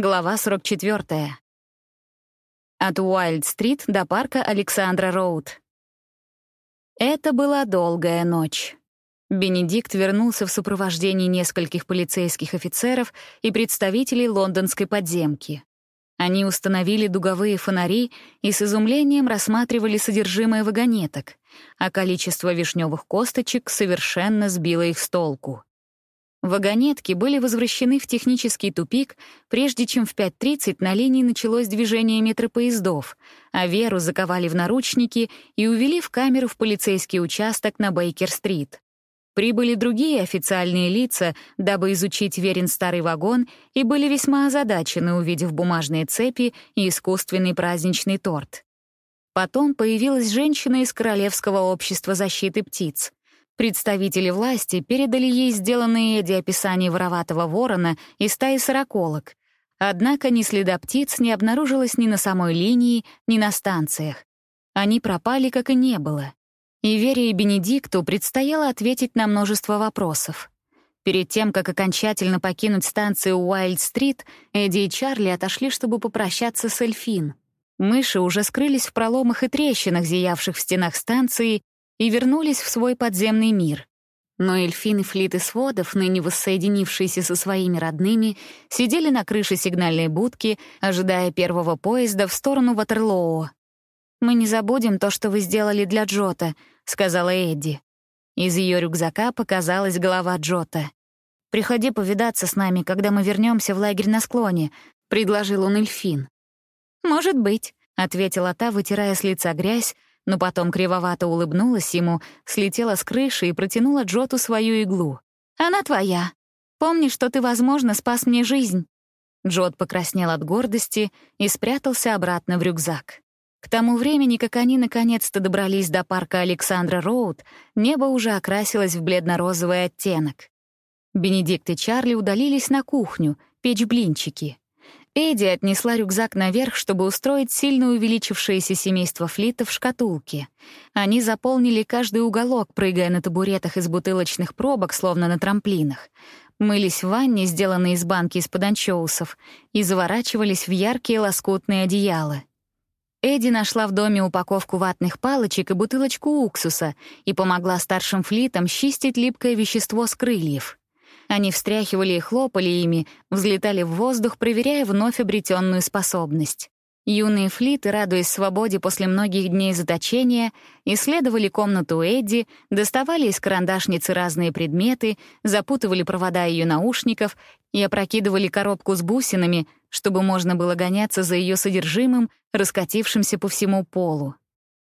Глава 44. От Уайльд-стрит до парка Александра Роуд. Это была долгая ночь. Бенедикт вернулся в сопровождении нескольких полицейских офицеров и представителей лондонской подземки. Они установили дуговые фонари и с изумлением рассматривали содержимое вагонеток, а количество вишневых косточек совершенно сбило их с толку. Вагонетки были возвращены в технический тупик, прежде чем в 5.30 на линии началось движение метропоездов, а Веру заковали в наручники и увели в камеру в полицейский участок на Бейкер-стрит. Прибыли другие официальные лица, дабы изучить Верин старый вагон, и были весьма озадачены, увидев бумажные цепи и искусственный праздничный торт. Потом появилась женщина из Королевского общества защиты птиц — Представители власти передали ей сделанные Эдди описания вороватого ворона и стаи сороколок. Однако ни следа птиц не обнаружилось ни на самой линии, ни на станциях. Они пропали, как и не было. И Вере и Бенедикту предстояло ответить на множество вопросов. Перед тем, как окончательно покинуть станцию Уайльд-стрит, Эдди и Чарли отошли, чтобы попрощаться с Эльфин. Мыши уже скрылись в проломах и трещинах, зиявших в стенах станции, и вернулись в свой подземный мир. Но эльфины флиты сводов, ныне воссоединившиеся со своими родными, сидели на крыше сигнальной будки, ожидая первого поезда в сторону Ватерлоо. «Мы не забудем то, что вы сделали для Джота», — сказала Эдди. Из ее рюкзака показалась голова Джота. «Приходи повидаться с нами, когда мы вернемся в лагерь на склоне», — предложил он эльфин. «Может быть», — ответила та, вытирая с лица грязь, но потом кривовато улыбнулась ему, слетела с крыши и протянула Джоту свою иглу. «Она твоя. Помни, что ты, возможно, спас мне жизнь». Джот покраснел от гордости и спрятался обратно в рюкзак. К тому времени, как они наконец-то добрались до парка Александра Роуд, небо уже окрасилось в бледно-розовый оттенок. Бенедикт и Чарли удалились на кухню, печь блинчики. Эдди отнесла рюкзак наверх, чтобы устроить сильно увеличившееся семейство флитов в шкатулке. Они заполнили каждый уголок, прыгая на табуретах из бутылочных пробок, словно на трамплинах. Мылись в ванне, сделанной из банки из-под анчоусов, и заворачивались в яркие лоскутные одеяла. Эдди нашла в доме упаковку ватных палочек и бутылочку уксуса и помогла старшим флитам чистить липкое вещество с крыльев. Они встряхивали и хлопали ими, взлетали в воздух, проверяя вновь обретенную способность. Юные флиты, радуясь свободе после многих дней заточения, исследовали комнату Эдди, доставали из карандашницы разные предметы, запутывали провода ее наушников и опрокидывали коробку с бусинами, чтобы можно было гоняться за ее содержимым, раскатившимся по всему полу.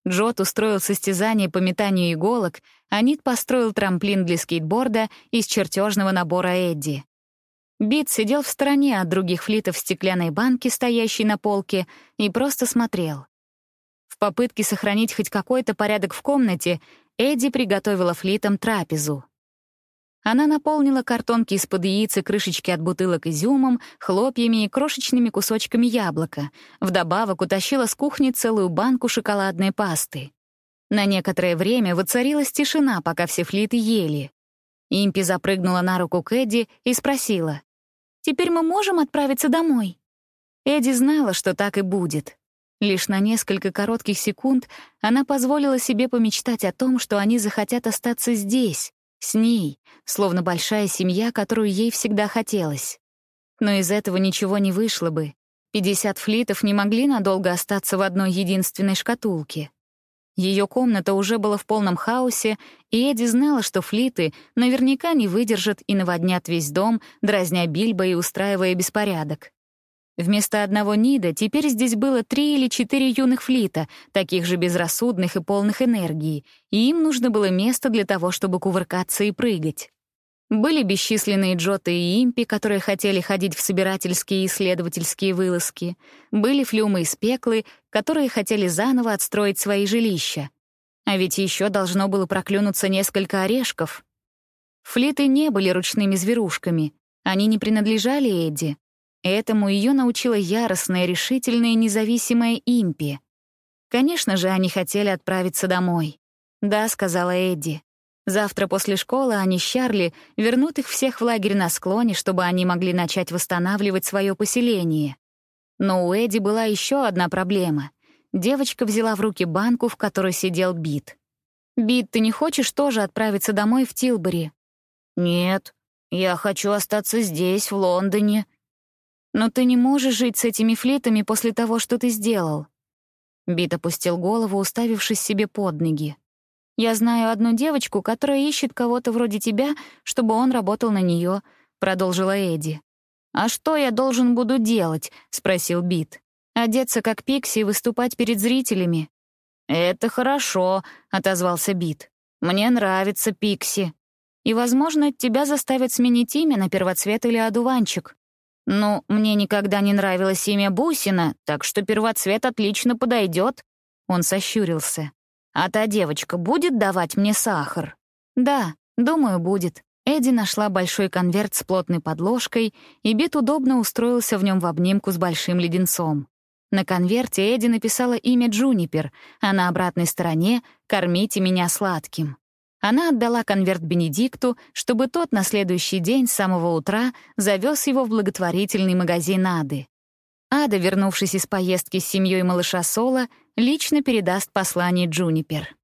Джот устроил состязание по метанию иголок, а Нит построил трамплин для скейтборда из чертежного набора Эдди. Бит сидел в стороне от других флитов стеклянной банке, стоящей на полке, и просто смотрел. В попытке сохранить хоть какой-то порядок в комнате Эдди приготовила флитам трапезу. Она наполнила картонки из-под яиц и крышечки от бутылок изюмом, хлопьями и крошечными кусочками яблока. Вдобавок утащила с кухни целую банку шоколадной пасты. На некоторое время воцарилась тишина, пока все флиты ели. Импи запрыгнула на руку к Эдди и спросила. «Теперь мы можем отправиться домой?» Эдди знала, что так и будет. Лишь на несколько коротких секунд она позволила себе помечтать о том, что они захотят остаться здесь, с ней, словно большая семья, которую ей всегда хотелось. Но из этого ничего не вышло бы. Пятьдесят флитов не могли надолго остаться в одной единственной шкатулке. Ее комната уже была в полном хаосе, и Эдди знала, что флиты наверняка не выдержат и наводнят весь дом, дразня Бильбо и устраивая беспорядок. Вместо одного Нида теперь здесь было три или четыре юных флита, таких же безрассудных и полных энергии, и им нужно было место для того, чтобы кувыркаться и прыгать. Были бесчисленные Джоты и Импи, которые хотели ходить в собирательские и исследовательские вылазки. Были Флюмы и Спеклы, которые хотели заново отстроить свои жилища. А ведь еще должно было проклюнуться несколько орешков. Флиты не были ручными зверушками. Они не принадлежали Эдди. Этому ее научила яростная, решительная, независимая Импи. Конечно же, они хотели отправиться домой. «Да», — сказала Эдди. Завтра после школы они с Чарли вернут их всех в лагерь на склоне, чтобы они могли начать восстанавливать свое поселение. Но у Эдди была еще одна проблема. Девочка взяла в руки банку, в которой сидел Бит. «Бит, ты не хочешь тоже отправиться домой в Тилбери?» «Нет, я хочу остаться здесь, в Лондоне». «Но ты не можешь жить с этими флитами после того, что ты сделал». Бит опустил голову, уставившись себе под ноги. «Я знаю одну девочку, которая ищет кого-то вроде тебя, чтобы он работал на нее», — продолжила Эдди. «А что я должен буду делать?» — спросил Бит. «Одеться как Пикси и выступать перед зрителями». «Это хорошо», — отозвался Бит. «Мне нравится Пикси. И, возможно, тебя заставят сменить имя на первоцвет или одуванчик». «Ну, мне никогда не нравилось имя Бусина, так что первоцвет отлично подойдет. Он сощурился. «А та девочка будет давать мне сахар?» «Да, думаю, будет». Эдди нашла большой конверт с плотной подложкой, и Бит удобно устроился в нем в обнимку с большим леденцом. На конверте Эдди написала имя Джунипер, а на обратной стороне «Кормите меня сладким». Она отдала конверт Бенедикту, чтобы тот на следующий день с самого утра завез его в благотворительный магазин Ады. Ада, вернувшись из поездки с семьей малыша Соло, лично передаст послание Джунипер.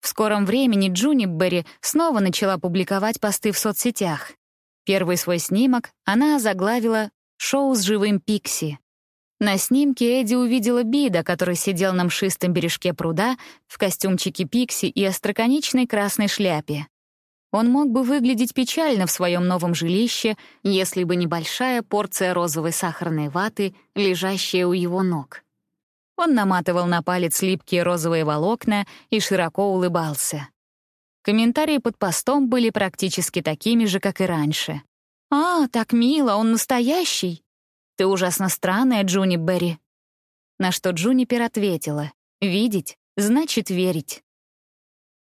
В скором времени Джунипбери снова начала публиковать посты в соцсетях. Первый свой снимок она озаглавила «Шоу с живым Пикси». На снимке Эдди увидела Бида, который сидел на мшистом бережке пруда в костюмчике Пикси и остроконечной красной шляпе. Он мог бы выглядеть печально в своем новом жилище, если бы небольшая порция розовой сахарной ваты, лежащая у его ног. Он наматывал на палец липкие розовые волокна и широко улыбался. Комментарии под постом были практически такими же, как и раньше. «А, так мило, он настоящий!» «Ты ужасно странная, Джуни Берри». На что Джунипер ответила, «Видеть значит верить».